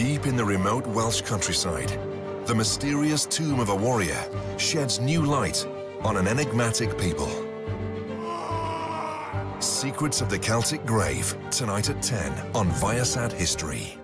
Deep in the remote Welsh countryside, the mysterious tomb of a warrior sheds new light on an enigmatic people. Secrets of the Celtic Grave, tonight at 10 on Viasat History.